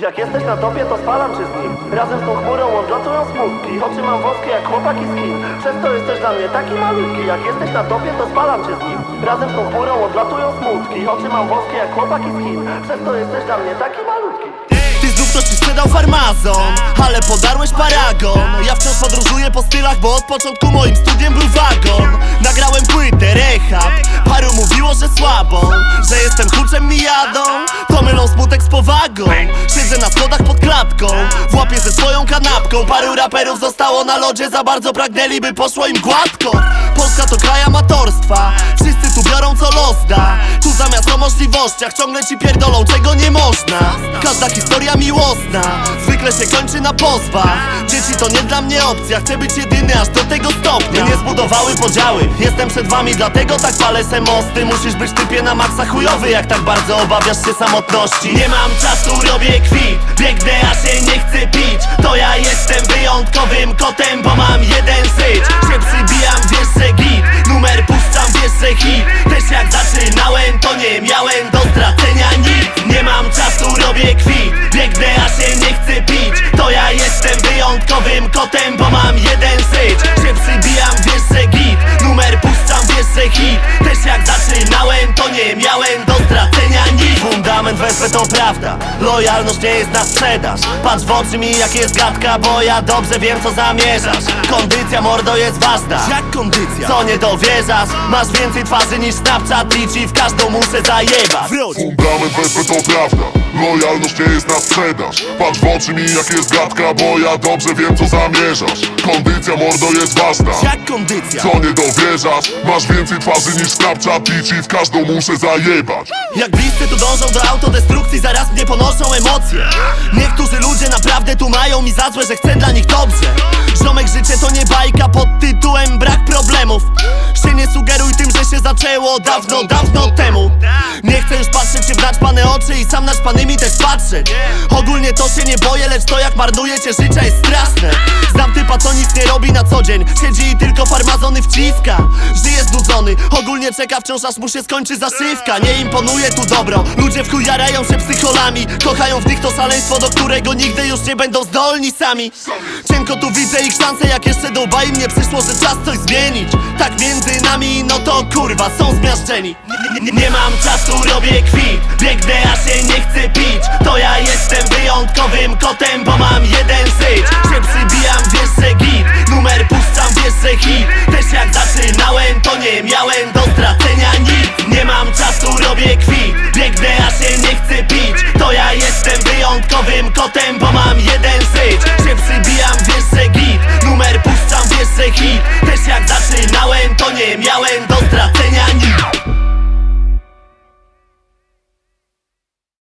Jak jesteś na topie, to spalam cię z nim. Razem z tą chmurą odlatują smutki. Oczy mam włoskie jak chłopaki z Chin Przez to jesteś dla mnie taki malutki. Jak jesteś na topie, to spalam cię z nim. Razem z tą chmurą odlatują smutki. Oczy mam włoskie jak chłopaki z Chin Przez to jesteś dla mnie taki malutki. Ty znów ktoś ci sprzedał farmazon Ale podarłeś paragon. Ja wciąż podróżuję po stylach Bo od początku moim studiem był wagon. Nagrałem płytę, rehab powagą Siedzę na schodach pod klatką W łapie ze swoją kanapką. Paru raperów zostało na lodzie Za bardzo pragnęli, by poszło im gładko Polska to kraj amatorstwa. Wszyscy tu biorą co los da. Tu zamiast o możliwościach Ciągle ci pierdolą, czego nie można. Każda historia miłosna Zwykle się kończy na pozwach. Dzieci to nie dla mnie opcja Chcę być jedyny aż do tego stopnia. Nie zbudowały podziały. Jestem przed wami, dlatego tak palę se mosty. Musisz być typie na maksa chujowy Jak tak bardzo obawiasz się samotności. Nie mam czasu, robię kwit. Biegnę, a się nie chcę pić. To ja jestem wyjątkowym kotem Bo mam jeden syć. Się przybijam, Bo mam jeden Wespę to prawda Lojalność nie jest na sprzedaż Patrz w oczy mi jak jest gadka Bo ja dobrze wiem co zamierzasz Kondycja mordo jest ważna Jak kondycja? Co nie dowierzasz? Masz więcej twarzy niż Snapchat I w każdą muszę zajebać Wróć! Fundament wespę to prawda Lojalność nie jest na sprzedaż Patrz w oczy mi jak jest gadka Bo ja dobrze wiem co zamierzasz Kondycja mordo jest ważna Jak kondycja? Co nie dowierzasz? Masz więcej twarzy niż Snapchat I w każdą muszę zajebać Jak bliscy tu dążą do autodestrukcji Zaraz mnie ponoszą emocje. Niektórzy ludzie naprawdę tu mają mi za złe Że chcę dla nich dobrze. Ziomek życie to nie bajka pod tytułem brak problemów. Się nie sugeruj tym, że się zaczęło dawno, dawno temu. Nie chcę już patrzeć się w naćpane oczy i sam naćpanymi też patrzeć. Ogólnie to się nie boję, lecz to jak marnujecie życia jest straszne. Znam typa co robi na co dzień. Siedzi i tylko farmazony wciska Żyje znudzony, ogólnie czeka wciąż aż mu się skończy zaszywka. Nie imponuje tu dobro, ludzie w chuj jarają się psycholami. Kochają w nich to szaleństwo, do którego nigdy już nie będą zdolni sami. Cienko tu widzę ich szanse, jak jeszcze do łba im nie przyszło, że czas coś zmienić. Tak między nami, no to kurwa, są zmiażdżeni. Nie, nie, nie mam czasu, robię kwit. Biegnę, a się nie chcę pić. To ja jestem wyjątkowym kotem, bo kotem, bo mam jeden syć Się przybijam, wiesz, że git. Numer puszczam, wiesz, że hit. Też jak zaczynałem, to nie